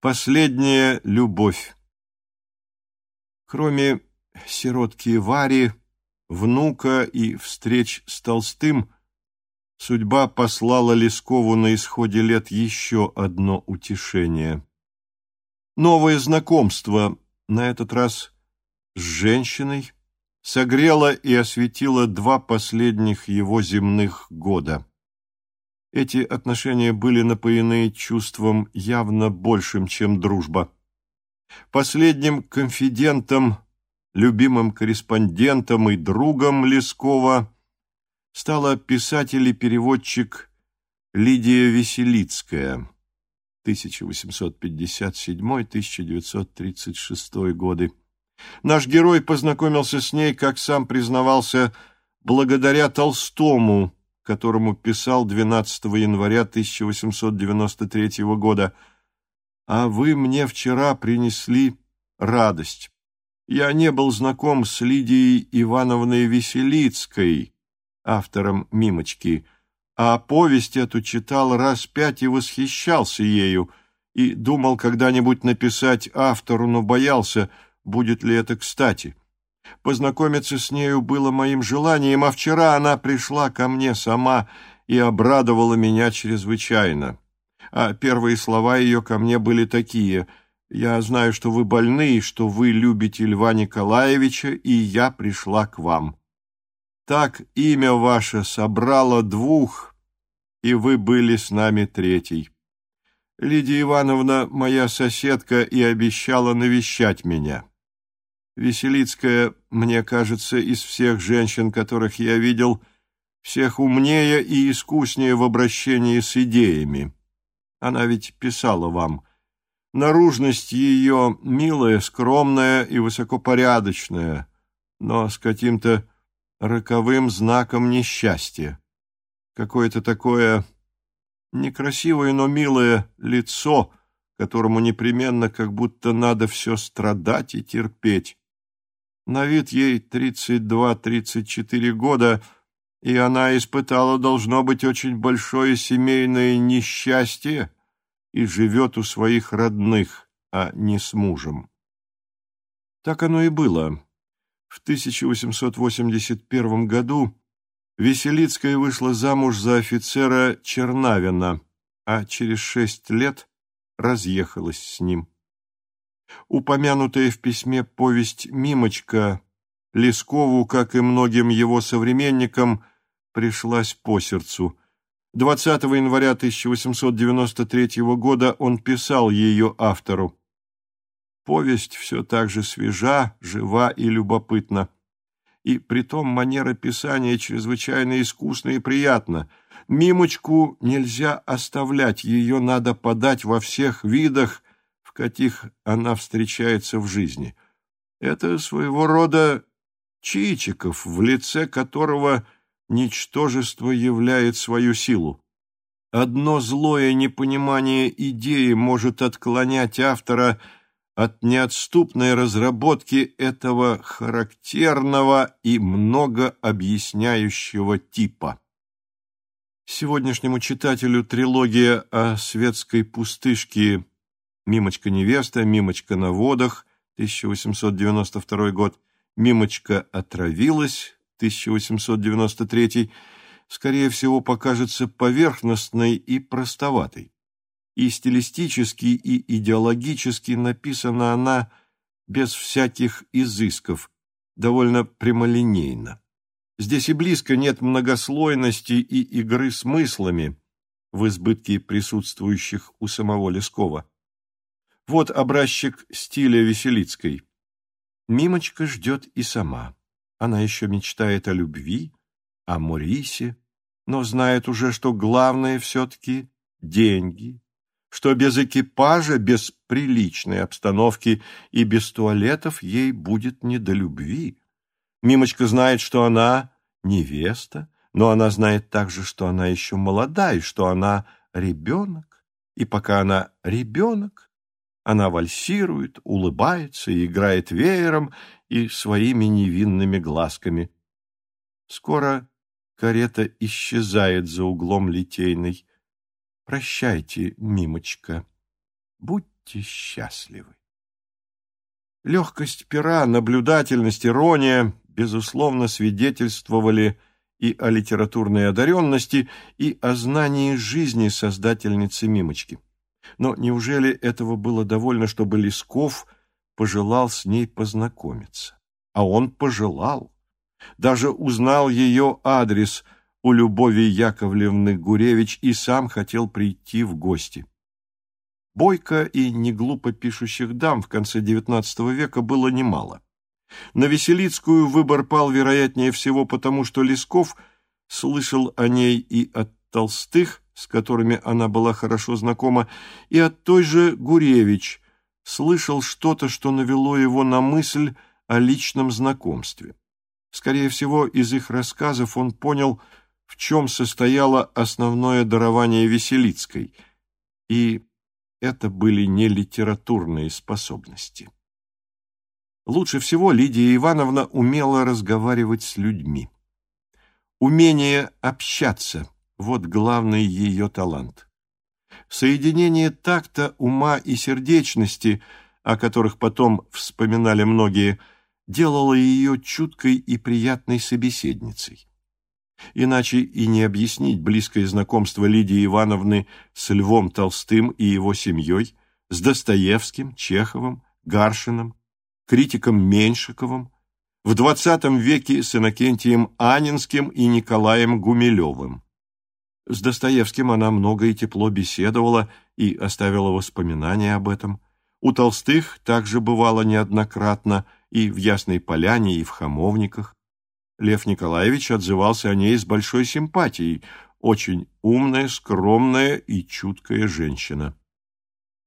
Последняя любовь. Кроме сиротки Вари, внука и встреч с Толстым, судьба послала Лескову на исходе лет еще одно утешение. Новое знакомство, на этот раз с женщиной, согрело и осветило два последних его земных года. Эти отношения были напоены чувством явно большим, чем дружба. Последним конфидентом, любимым корреспондентом и другом Лескова стала писатель и переводчик Лидия Веселицкая, 1857-1936 годы. Наш герой познакомился с ней, как сам признавался, благодаря Толстому, которому писал 12 января 1893 года «А вы мне вчера принесли радость. Я не был знаком с Лидией Ивановной Веселицкой, автором «Мимочки», а повесть эту читал раз пять и восхищался ею, и думал когда-нибудь написать автору, но боялся, будет ли это кстати. Познакомиться с нею было моим желанием, а вчера она пришла ко мне сама и обрадовала меня чрезвычайно. А первые слова ее ко мне были такие «Я знаю, что вы больны, что вы любите Льва Николаевича, и я пришла к вам». Так имя ваше собрало двух, и вы были с нами третий. Лидия Ивановна моя соседка и обещала навещать меня. Веселицкая, мне кажется, из всех женщин, которых я видел, всех умнее и искуснее в обращении с идеями. Она ведь писала вам. Наружность ее милая, скромная и высокопорядочная, но с каким-то роковым знаком несчастья. Какое-то такое некрасивое, но милое лицо, которому непременно как будто надо все страдать и терпеть. На вид ей 32-34 года, и она испытала, должно быть, очень большое семейное несчастье и живет у своих родных, а не с мужем. Так оно и было. В 1881 году Веселицкая вышла замуж за офицера Чернавина, а через шесть лет разъехалась с ним. Упомянутая в письме повесть «Мимочка» Лескову, как и многим его современникам, пришлась по сердцу. 20 января 1893 года он писал ее автору. Повесть все так же свежа, жива и любопытна. И притом манера писания чрезвычайно искусна и приятна. Мимочку нельзя оставлять, ее надо подать во всех видах, каких она встречается в жизни. Это своего рода Чичиков, в лице которого ничтожество являет свою силу. Одно злое непонимание идеи может отклонять автора от неотступной разработки этого характерного и многообъясняющего типа. Сегодняшнему читателю трилогия о светской пустышке «Мимочка-невеста», «Мимочка на водах», 1892 год, «Мимочка отравилась», 1893, скорее всего, покажется поверхностной и простоватой. И стилистически, и идеологически написана она без всяких изысков, довольно прямолинейно. Здесь и близко нет многослойности и игры смыслами, в избытке присутствующих у самого Лескова. Вот образчик стиля Веселицкой. Мимочка ждет и сама. Она еще мечтает о любви, о Морисе, но знает уже, что главное все-таки деньги, что без экипажа, без приличной обстановки и без туалетов ей будет не до любви. Мимочка знает, что она невеста, но она знает также, что она еще молода и что она ребенок. И пока она ребенок, она вальсирует, улыбается и играет веером и своими невинными глазками. Скоро карета исчезает за углом литейной. Прощайте, мимочка. Будьте счастливы. Легкость пера, наблюдательность, ирония, безусловно, свидетельствовали и о литературной одаренности, и о знании жизни создательницы «Мимочки». Но неужели этого было довольно, чтобы Лесков пожелал с ней познакомиться? А он пожелал. Даже узнал ее адрес у Любови Яковлевны Гуревич и сам хотел прийти в гости. Бойко и неглупо пишущих дам в конце XIX века было немало. На Веселицкую выбор пал, вероятнее всего, потому что Лесков слышал о ней и от Толстых, с которыми она была хорошо знакома, и от той же Гуревич, слышал что-то, что навело его на мысль о личном знакомстве. Скорее всего, из их рассказов он понял, в чем состояло основное дарование Веселицкой, и это были не литературные способности. Лучше всего Лидия Ивановна умела разговаривать с людьми. Умение общаться – вот главный ее талант. Соединение такта, ума и сердечности, о которых потом вспоминали многие, делало ее чуткой и приятной собеседницей. Иначе и не объяснить близкое знакомство Лидии Ивановны с Львом Толстым и его семьей, с Достоевским, Чеховым, Гаршином, критиком Меньшиковым, в XX веке с Иннокентием Анинским и Николаем Гумилевым. С Достоевским она много и тепло беседовала и оставила воспоминания об этом. У Толстых также бывало неоднократно и в Ясной Поляне, и в Хамовниках. Лев Николаевич отзывался о ней с большой симпатией, очень умная, скромная и чуткая женщина.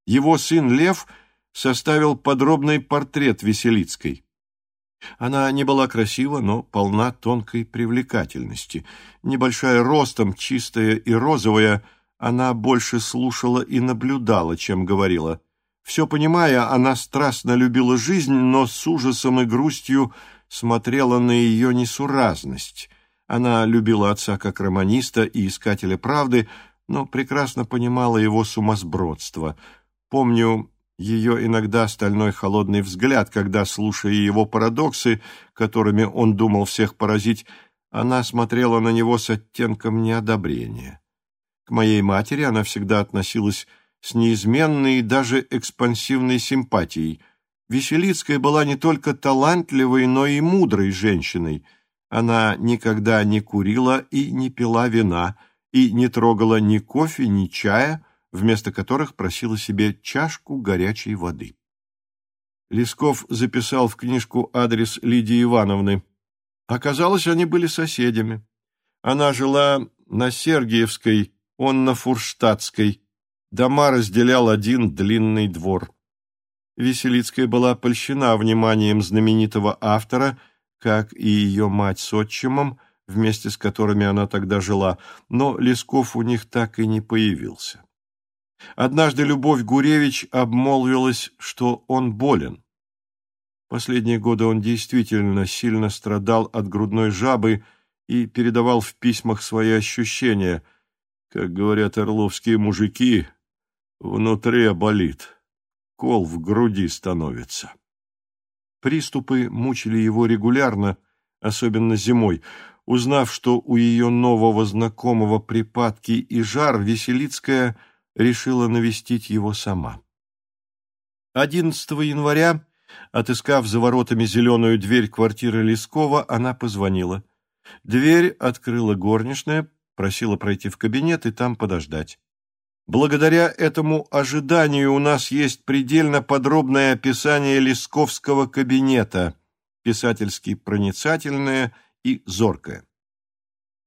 Его сын Лев – составил подробный портрет Веселицкой. Она не была красива, но полна тонкой привлекательности. Небольшая ростом, чистая и розовая, она больше слушала и наблюдала, чем говорила. Все понимая, она страстно любила жизнь, но с ужасом и грустью смотрела на ее несуразность. Она любила отца как романиста и искателя правды, но прекрасно понимала его сумасбродство. Помню, ее иногда стальной холодный взгляд, когда, слушая его парадоксы, которыми он думал всех поразить, она смотрела на него с оттенком неодобрения. К моей матери она всегда относилась с неизменной и даже экспансивной симпатией. Веселицкая была не только талантливой, но и мудрой женщиной. Она никогда не курила и не пила вина, и не трогала ни кофе, ни чая, вместо которых просила себе чашку горячей воды. Лесков записал в книжку адрес Лидии Ивановны. Оказалось, они были соседями. Она жила на Сергиевской, он на Фурштадтской. Дома разделял один длинный двор. Веселицкая была польщена вниманием знаменитого автора, как и ее мать с отчимом, вместе с которыми она тогда жила, но Лесков у них так и не появился. Однажды Любовь Гуревич обмолвилась, что он болен. Последние годы он действительно сильно страдал от грудной жабы и передавал в письмах свои ощущения. Как говорят орловские мужики, внутри болит, кол в груди становится. Приступы мучили его регулярно, особенно зимой. Узнав, что у ее нового знакомого припадки и жар, Веселицкая – решила навестить его сама. 11 января, отыскав за воротами зеленую дверь квартиры Лескова, она позвонила. Дверь открыла горничная, просила пройти в кабинет и там подождать. Благодаря этому ожиданию у нас есть предельно подробное описание Лесковского кабинета, писательски проницательное и зоркое.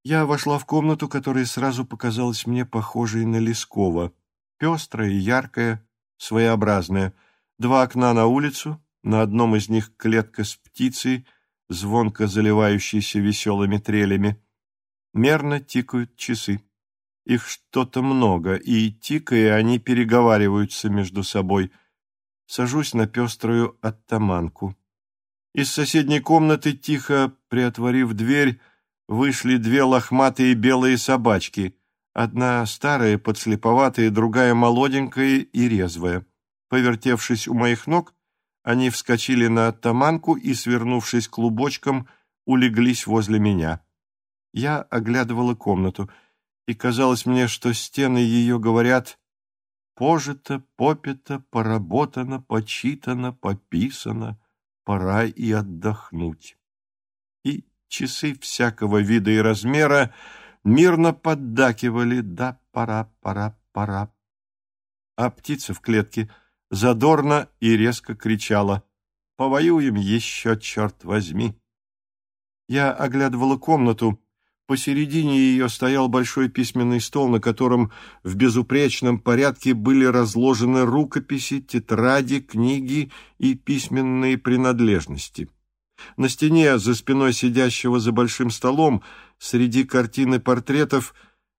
Я вошла в комнату, которая сразу показалась мне похожей на Лескова. Пестрая, яркая, своеобразная. Два окна на улицу, на одном из них клетка с птицей, звонко заливающейся веселыми трелями. Мерно тикают часы. Их что-то много, и, тикая, они переговариваются между собой. Сажусь на пеструю оттаманку. Из соседней комнаты, тихо приотворив дверь, вышли две лохматые белые собачки, одна старая, подслеповатая, другая молоденькая и резвая. Повертевшись у моих ног, они вскочили на оттаманку и, свернувшись клубочком, улеглись возле меня. Я оглядывала комнату, и казалось мне, что стены ее говорят «Пожито, попито, поработано, почитано, пописано, пора и отдохнуть». Часы всякого вида и размера мирно поддакивали «Да, пора, пора, пора». А птица в клетке задорно и резко кричала «Повоюем еще, черт возьми!». Я оглядывала комнату. Посередине ее стоял большой письменный стол, на котором в безупречном порядке были разложены рукописи, тетради, книги и письменные принадлежности. На стене, за спиной сидящего за большим столом, среди картины портретов,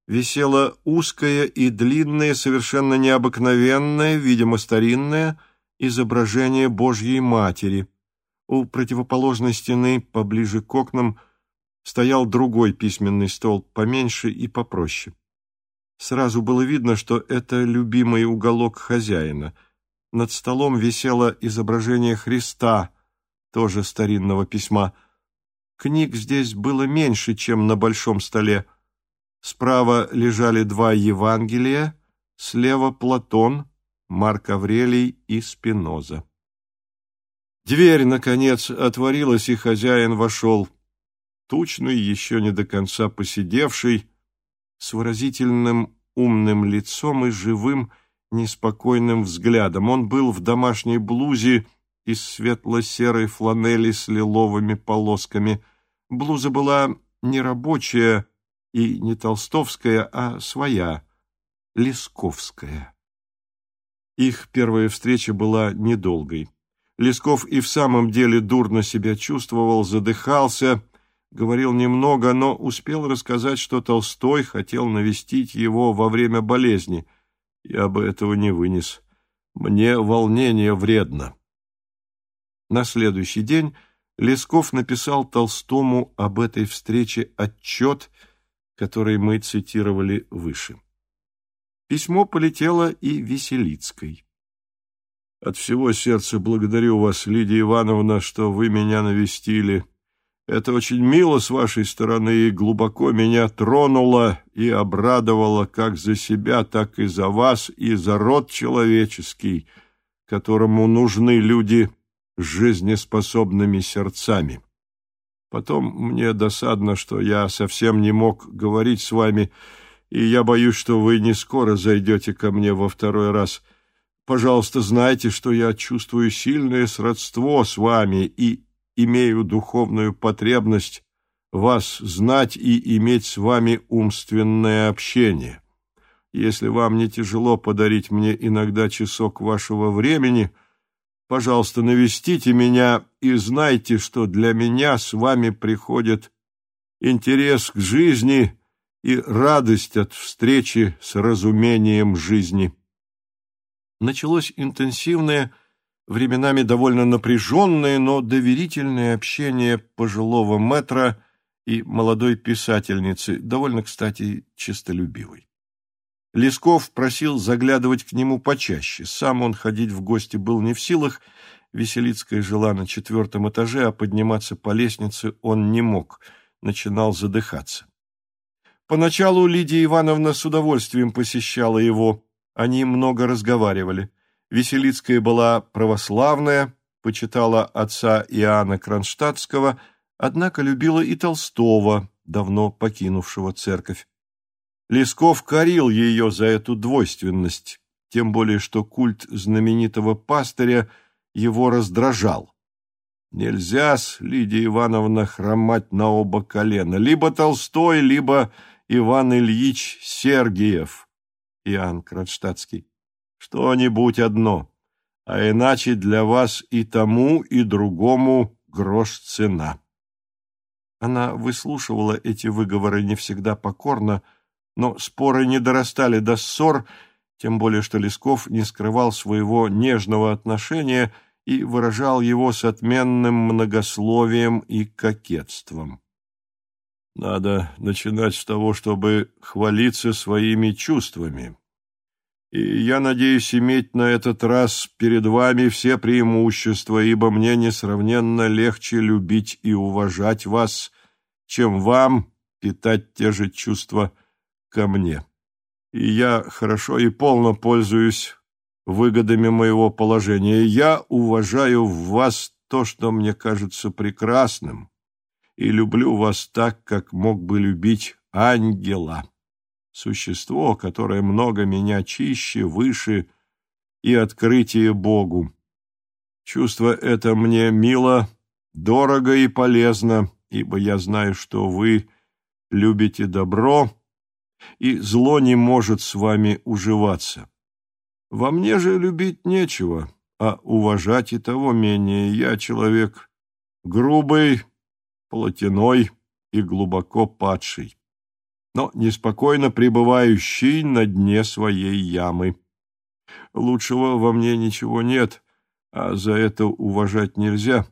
висело узкое и длинное, совершенно необыкновенное, видимо, старинное, изображение Божьей Матери. У противоположной стены, поближе к окнам, стоял другой письменный стол, поменьше и попроще. Сразу было видно, что это любимый уголок хозяина. Над столом висело изображение Христа – тоже старинного письма. Книг здесь было меньше, чем на большом столе. Справа лежали два Евангелия, слева Платон, Марк Аврелий и Спиноза. Дверь, наконец, отворилась, и хозяин вошел, тучный, еще не до конца посидевший, с выразительным умным лицом и живым, неспокойным взглядом. Он был в домашней блузе из светло-серой фланели с лиловыми полосками. Блуза была не рабочая и не толстовская, а своя, лесковская. Их первая встреча была недолгой. Лесков и в самом деле дурно себя чувствовал, задыхался, говорил немного, но успел рассказать, что Толстой хотел навестить его во время болезни. Я бы этого не вынес. Мне волнение вредно. На следующий день Лесков написал Толстому об этой встрече отчет, который мы цитировали выше. Письмо полетело и Веселицкой. «От всего сердца благодарю вас, Лидия Ивановна, что вы меня навестили. Это очень мило с вашей стороны и глубоко меня тронуло и обрадовало как за себя, так и за вас, и за род человеческий, которому нужны люди жизнеспособными сердцами. Потом мне досадно, что я совсем не мог говорить с вами, и я боюсь, что вы не скоро зайдете ко мне во второй раз. Пожалуйста, знайте, что я чувствую сильное сродство с вами и имею духовную потребность вас знать и иметь с вами умственное общение. Если вам не тяжело подарить мне иногда часок вашего времени — Пожалуйста, навестите меня и знайте, что для меня с вами приходит интерес к жизни и радость от встречи с разумением жизни. Началось интенсивное, временами довольно напряженное, но доверительное общение пожилого метра и молодой писательницы, довольно, кстати, честолюбивой. Лесков просил заглядывать к нему почаще. Сам он ходить в гости был не в силах. Веселицкая жила на четвертом этаже, а подниматься по лестнице он не мог, начинал задыхаться. Поначалу Лидия Ивановна с удовольствием посещала его. Они много разговаривали. Веселицкая была православная, почитала отца Иоанна Кронштадтского, однако любила и Толстого, давно покинувшего церковь. Лесков корил ее за эту двойственность, тем более что культ знаменитого пастыря его раздражал. Нельзя с Лидия Ивановна хромать на оба колена. Либо Толстой, либо Иван Ильич Сергиев, Иоанн Кронштадтский. Что-нибудь одно, а иначе для вас и тому, и другому грош цена. Она выслушивала эти выговоры не всегда покорно, но споры не дорастали до ссор, тем более что Лесков не скрывал своего нежного отношения и выражал его с отменным многословием и кокетством. Надо начинать с того, чтобы хвалиться своими чувствами. И я надеюсь иметь на этот раз перед вами все преимущества, ибо мне несравненно легче любить и уважать вас, чем вам питать те же чувства ко мне. И я хорошо и полно пользуюсь выгодами моего положения. Я уважаю в вас то, что мне кажется прекрасным, и люблю вас так, как мог бы любить ангела, существо, которое много меня чище, выше и открытие Богу. Чувство это мне мило, дорого и полезно, ибо я знаю, что вы любите добро, и зло не может с вами уживаться. Во мне же любить нечего, а уважать и того менее. Я человек грубый, плотяной и глубоко падший, но неспокойно пребывающий на дне своей ямы. Лучшего во мне ничего нет, а за это уважать нельзя.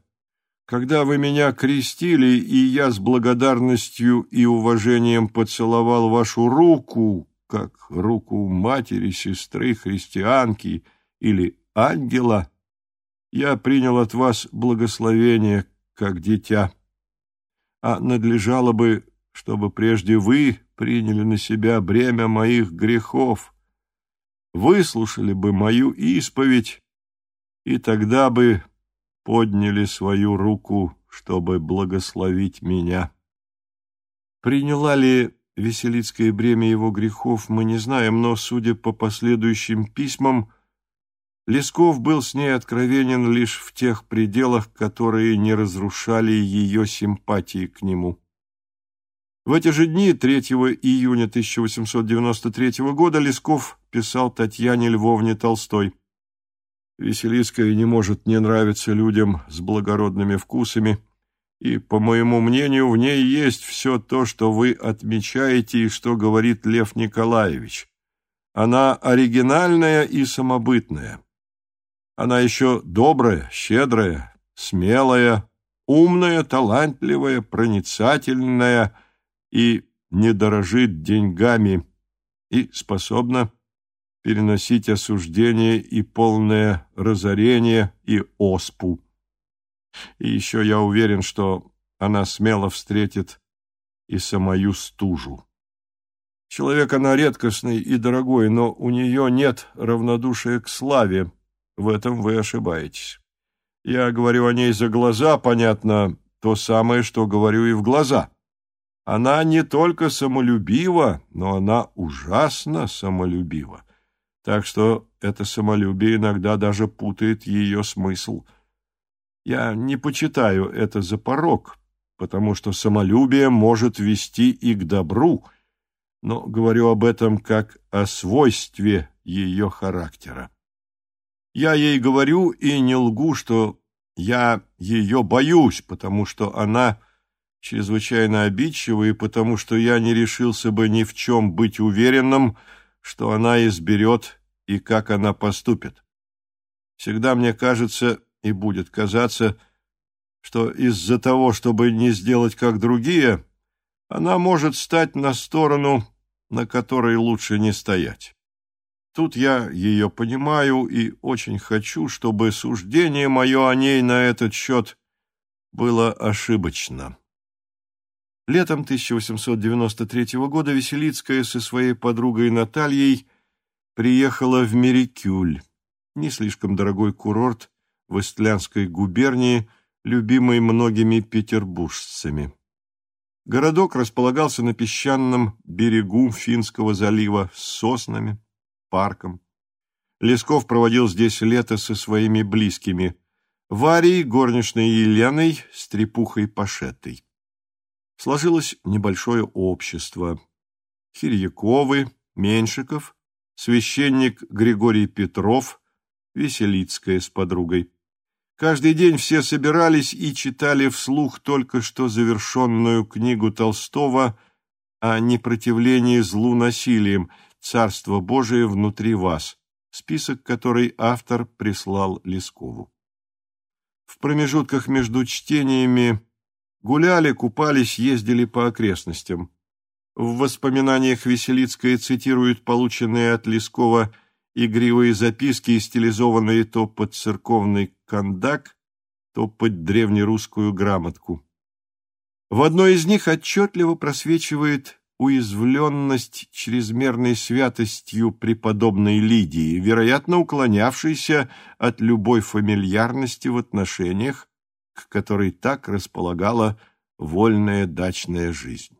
Когда вы меня крестили, и я с благодарностью и уважением поцеловал вашу руку, как руку матери, сестры, христианки или ангела, я принял от вас благословение, как дитя. А надлежало бы, чтобы прежде вы приняли на себя бремя моих грехов, выслушали бы мою исповедь, и тогда бы подняли свою руку, чтобы благословить меня. Приняла ли Веселицкое бремя его грехов, мы не знаем, но, судя по последующим письмам, Лесков был с ней откровенен лишь в тех пределах, которые не разрушали ее симпатии к нему. В эти же дни, 3 июня 1893 года, Лесков писал Татьяне Львовне Толстой. Веселицкая не может не нравиться людям с благородными вкусами, и, по моему мнению, в ней есть все то, что вы отмечаете и что говорит Лев Николаевич. Она оригинальная и самобытная. Она еще добрая, щедрая, смелая, умная, талантливая, проницательная и не дорожит деньгами и способна переносить осуждение и полное разорение и оспу. И еще я уверен, что она смело встретит и самую стужу. Человек она редкостный и дорогой, но у нее нет равнодушия к славе. В этом вы ошибаетесь. Я говорю о ней за глаза, понятно, то самое, что говорю и в глаза. Она не только самолюбива, но она ужасно самолюбива так что это самолюбие иногда даже путает ее смысл. Я не почитаю это за порог, потому что самолюбие может вести и к добру, но говорю об этом как о свойстве ее характера. Я ей говорю и не лгу, что я ее боюсь, потому что она чрезвычайно обидчива и потому что я не решился бы ни в чем быть уверенным, что она изберет и как она поступит. Всегда мне кажется и будет казаться, что из-за того, чтобы не сделать как другие, она может стать на сторону, на которой лучше не стоять. Тут я ее понимаю и очень хочу, чтобы суждение мое о ней на этот счет было ошибочно. Летом 1893 года Веселицкая со своей подругой Натальей приехала в Мерикюль, не слишком дорогой курорт в Истлянской губернии, любимый многими петербуржцами. Городок располагался на песчаном берегу Финского залива с соснами, парком. Лесков проводил здесь лето со своими близкими – Варей, горничной Еленой, стрепухой Пашетой сложилось небольшое общество. Хирьяковы, Меньшиков, священник Григорий Петров, Веселицкая с подругой. Каждый день все собирались и читали вслух только что завершенную книгу Толстого о непротивлении злу насилием «Царство Божие внутри вас», список которой автор прислал Лескову. В промежутках между чтениями Гуляли, купались, ездили по окрестностям. В воспоминаниях Веселицкая цитирует полученные от Лескова игривые записки, стилизованные то под церковный кондак, то под древнерусскую грамотку. В одной из них отчетливо просвечивает уязвленность чрезмерной святостью преподобной Лидии, вероятно, уклонявшейся от любой фамильярности в отношениях, к которой так располагала вольная дачная жизнь.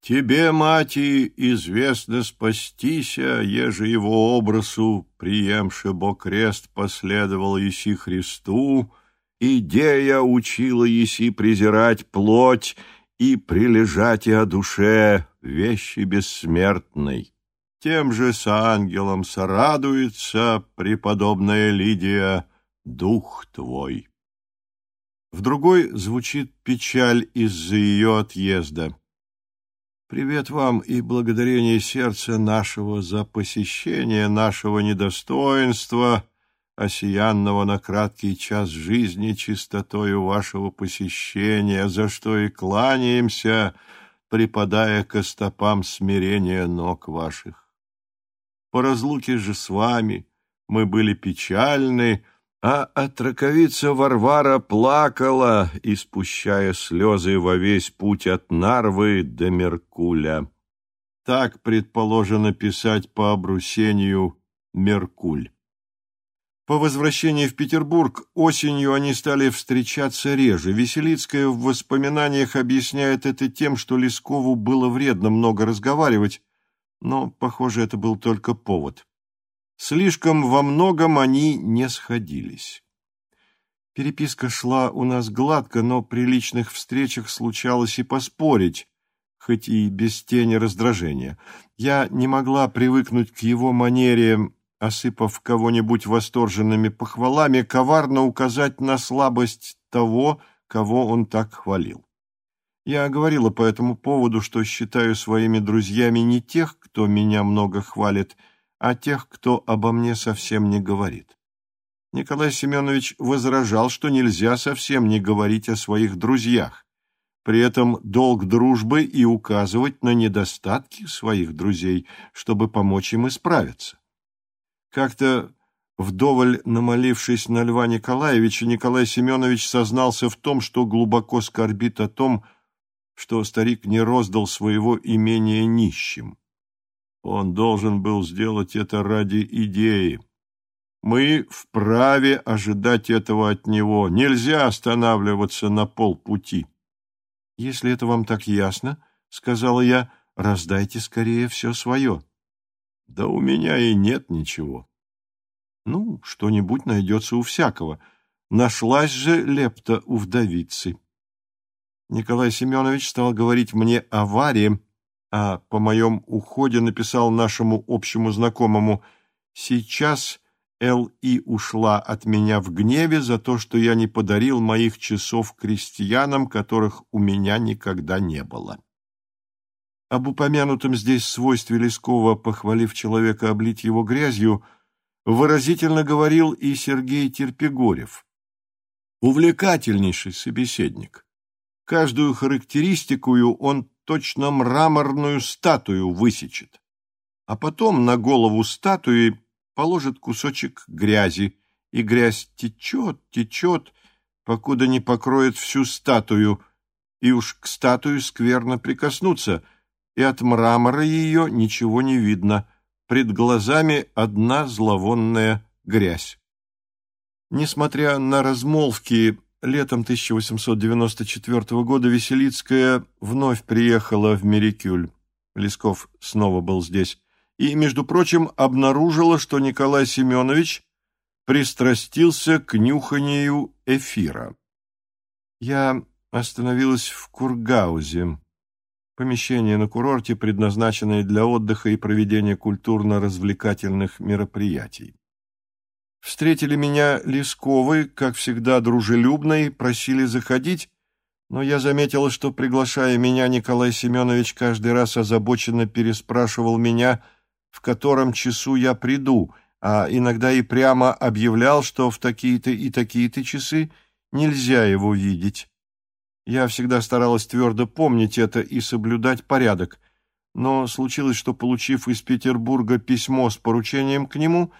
Тебе, мати, известно спастися, еже его образу, приемши бо крест, последовал еси Христу, идея учила еси презирать плоть и прилежать о душе вещи бессмертной. Тем же с ангелом сорадуется преподобная Лидия, дух твой. В другой звучит печаль из-за ее отъезда. Привет вам и благодарение сердца нашего за посещение нашего недостоинства, осиянного на краткий час жизни чистотою вашего посещения, за что и кланяемся, припадая к стопам смирения ног ваших. По разлуке же с вами мы были печальны, а отраковица Варвара плакала, испущая слезы во весь путь от Нарвы до Меркуля. Так предположено писать по обрусению Меркуль. По возвращении в Петербург осенью они стали встречаться реже. Веселицкая в воспоминаниях объясняет это тем, что Лескову было вредно много разговаривать, но, похоже, это был только повод. Слишком во многом они не сходились. Переписка шла у нас гладко, но при личных встречах случалось и поспорить, хоть и без тени раздражения. Я не могла привыкнуть к его манере, осыпав кого-нибудь восторженными похвалами, коварно указать на слабость того, кого он так хвалил. Я говорила по этому поводу, что считаю своими друзьями не тех, кто меня много хвалит, а тех, кто обо мне совсем не говорит. Николай Семенович возражал, что нельзя совсем не говорить о своих друзьях. При этом долг дружбы и указывать на недостатки своих друзей, чтобы помочь им исправиться. Как-то, вдоволь намолившись на Льва Николаевича, Николай Семенович сознался в том, что глубоко скорбит о том, что старик не роздал своего имения нищим. Он должен был сделать это ради идеи. Мы вправе ожидать этого от него. Нельзя останавливаться на полпути. — Если это вам так ясно, — сказала я, — раздайте скорее все свое. — Да у меня и нет ничего. — Ну, что-нибудь найдется у всякого. Нашлась же лепта у вдовицы. Николай Семенович стал говорить мне о Варе, а по моем уходе написал нашему общему знакомому «Сейчас Л.И. ушла от меня в гневе за то, что я не подарил моих часов крестьянам, которых у меня никогда не было». Об упомянутом здесь свойстве Лескова, похвалив человека облить его грязью, выразительно говорил и Сергей Терпегорев. Увлекательнейший собеседник. Каждую характеристикую он точно мраморную статую высечет. А потом на голову статуи положит кусочек грязи, и грязь течет, течет, покуда не покроет всю статую, и уж к статуе скверно прикоснуться, и от мрамора ее ничего не видно, пред глазами одна зловонная грязь. Несмотря на размолвки Летом 1894 года Веселицкая вновь приехала в Мерикюль. Лесков снова был здесь. И, между прочим, обнаружила, что Николай Семенович пристрастился к нюханию эфира. Я остановилась в Кургаузе. Помещение на курорте, предназначенное для отдыха и проведения культурно-развлекательных мероприятий. Встретили меня Лесковы, как всегда дружелюбно, и просили заходить, но я заметила, что, приглашая меня, Николай Семенович каждый раз озабоченно переспрашивал меня, в котором часу я приду, а иногда и прямо объявлял, что в такие-то и такие-то часы нельзя его видеть. Я всегда старалась твердо помнить это и соблюдать порядок. но случилось, что, получив из Петербурга письмо с поручением к нему,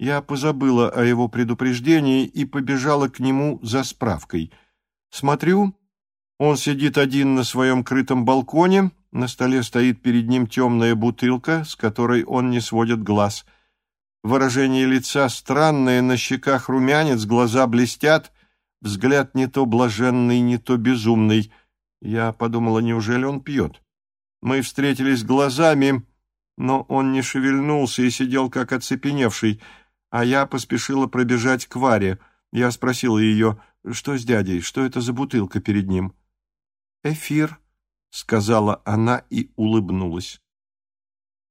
я позабыла о его предупреждении и побежала к нему за справкой. Смотрю, он сидит один на своем крытом балконе, на столе стоит перед ним темная бутылка, с которой он не сводит глаз. Выражение лица странное, на щеках румянец, глаза блестят, взгляд не то блаженный, не то безумный. Я подумала, неужели он пьет? Мы встретились глазами, но он не шевельнулся и сидел как оцепеневший, а я поспешила пробежать к Варе. Я спросила ее, что с дядей, что это за бутылка перед ним? «Эфир», — сказала она и улыбнулась.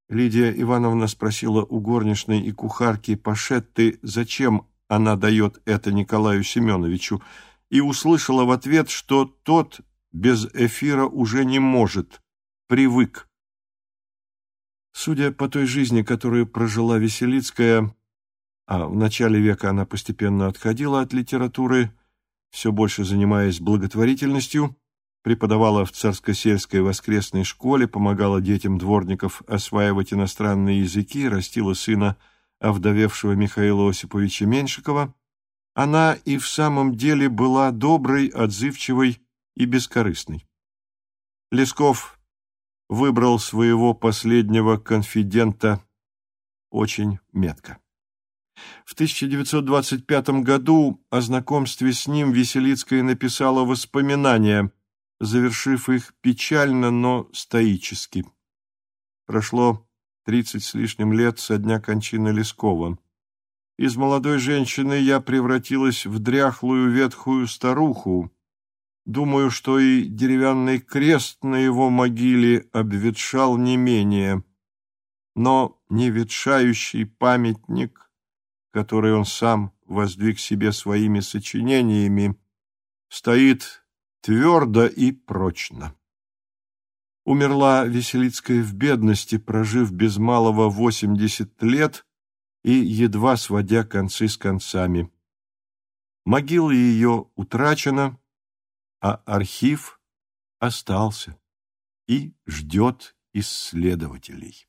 Лидия Ивановна спросила у горничной и кухарки Пашетты, зачем она дает это Николаю Семеновичу, и услышала в ответ, что тот без эфира уже не может, привык. Судя по той жизни, которую прожила Веселицкая, а в начале века она постепенно отходила от литературы, все больше занимаясь благотворительностью, преподавала в царско-сельской воскресной школе, помогала детям дворников осваивать иностранные языки, растила сына овдовевшего Михаила Осиповича Меньшикова, она и в самом деле была доброй, отзывчивой и бескорыстной. Лесков выбрал своего последнего конфидента очень метко. В 1925 году о знакомстве с ним Веселицкая написала воспоминания, завершив их печально, но стоически. Прошло тридцать с лишним лет со дня кончины Лескова. Из молодой женщины я превратилась в дряхлую ветхую старуху. Думаю, что и деревянный крест на его могиле обветшал не менее. Но неветшающий памятник, который он сам воздвиг себе своими сочинениями, стоит твердо и прочно. Умерла Веселицкая в бедности, прожив без малого восемьдесят лет и едва сводя концы с концами. Могила ее утрачена, а архив остался и ждет исследователей.